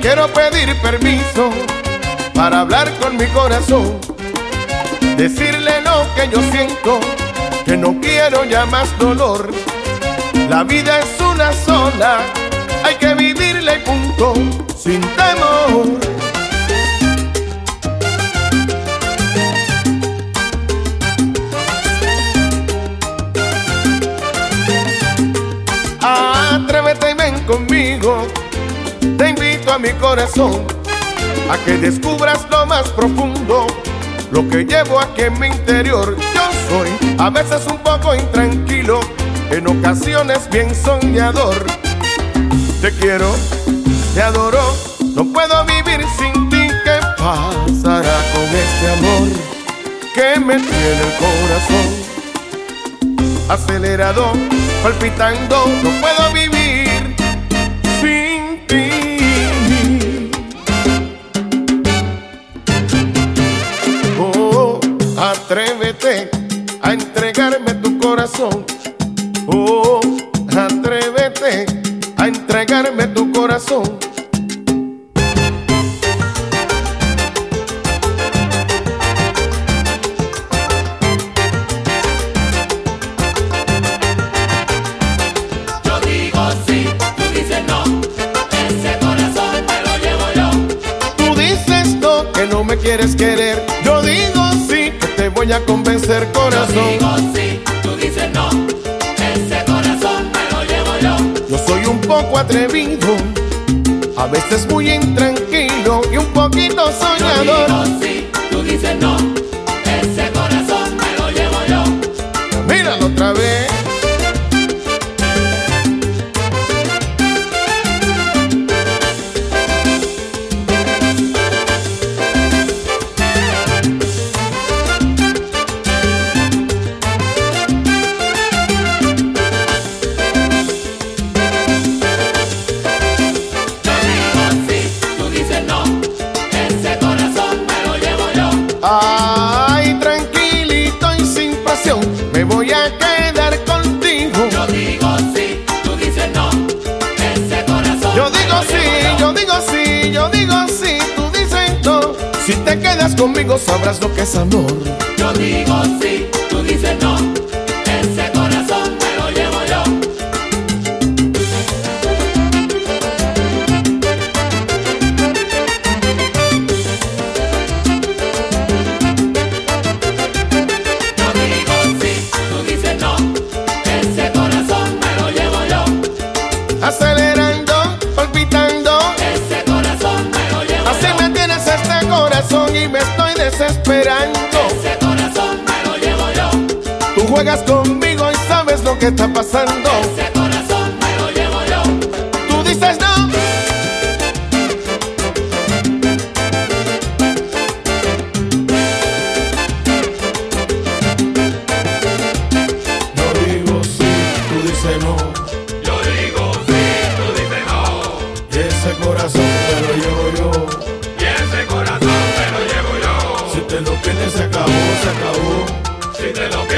quiero pedir permiso para hablar con mi corazón. Decirle lo que yo siento, que no quiero ya más dolor. La vida es una sola, hay que vivirla y punto, sin temor. Atrévete y ven conmigo, a mi corazón a que descubras lo más profundo, lo que llevo aquí en mi interior. Yo soy a veces un poco intranquilo, en ocasiones bien soñador. Te quiero, te adoro, no puedo vivir sin ti. ¿Qué pasará con este amor que me tiene el corazón? Acelerado, palpitando, no puedo vivir atrévete a entregarme tu corazón. Oh, atrévete a entregarme tu corazón. Yo digo sí, tú dices no. Ese corazón me lo llevo yo. Tú dices no, que no me quieres querer. Voy a convencer, Yo corazón. digo sí, tú dices no. Ese corazón me lo llevo yo. Yo soy un poco atrevido, a veces muy intranquilo y un poquito Yo soñador. digo sí, tú dices no. Ese corazón me lo llevo yo. Míralo otra vez. Ay, tranquilito y sin pasión, me voy a quedar contigo. Yo digo sí, tú dices no. Ese corazón Yo digo sí, yo digo sí, yo digo sí, tú dices no. Si te quedas conmigo sabrás lo que es amor. Yo digo sí, tú dices no. Ese corazón me lo llevo yo. Tú juegas conmigo y sabes lo que está pasando. Ese corazón me lo llevo yo. Tú dices no. Yo digo sí, tú dices no. Yo digo sí, tú dices no. Y ese corazón me lo llevo yo. Se acabó. Si lo